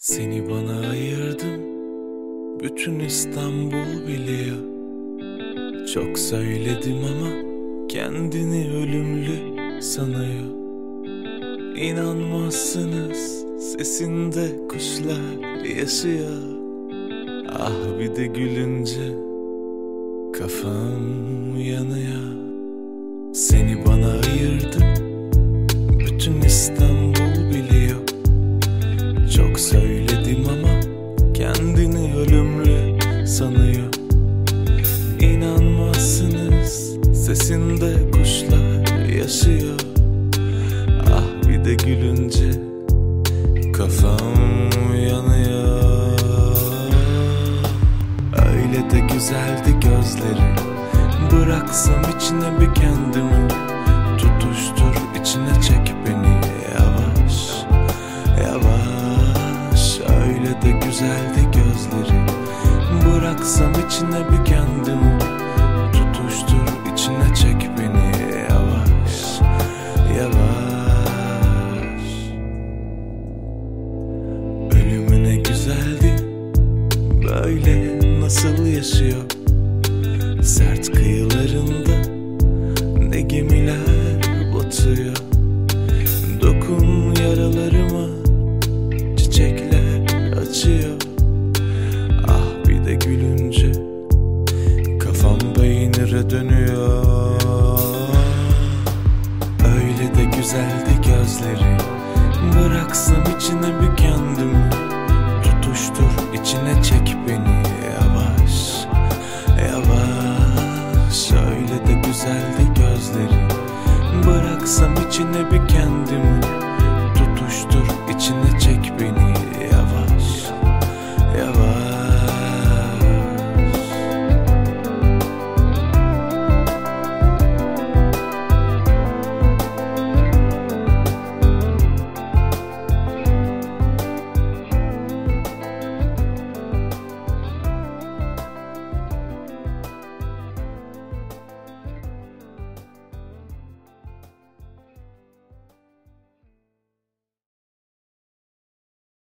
Seni bana ayırdım. Bütün İstanbul biliyor. Çok söyledim ama Kendini ölümlü sanıyor. İnanmazsınız Sesinde kuşlar yaşıyor. Ah bir de gülünce Kafam yanıyor Sesinde kuşlar yaşıyor. Ah bir de gülünce Kafam yanıyor Öyle de güzeldi gözleri Bıraksam içine bir kendimi. Tutuştur içine çek beni. Yavaş Yavaş. Öyle de güzeldi gözleri Bıraksam içine bir kendimi Böyle nasıl yaşıyor? Sert kıyılarında Ne gemiler batıyor? Dokun yaralarıma Çiçekler açıyor. Ah bir de gülünce Kafam peynire dönüyor. Öyle de güzeldi gözleri de güzeldi gözleri. Bıraksam içine bir kendimi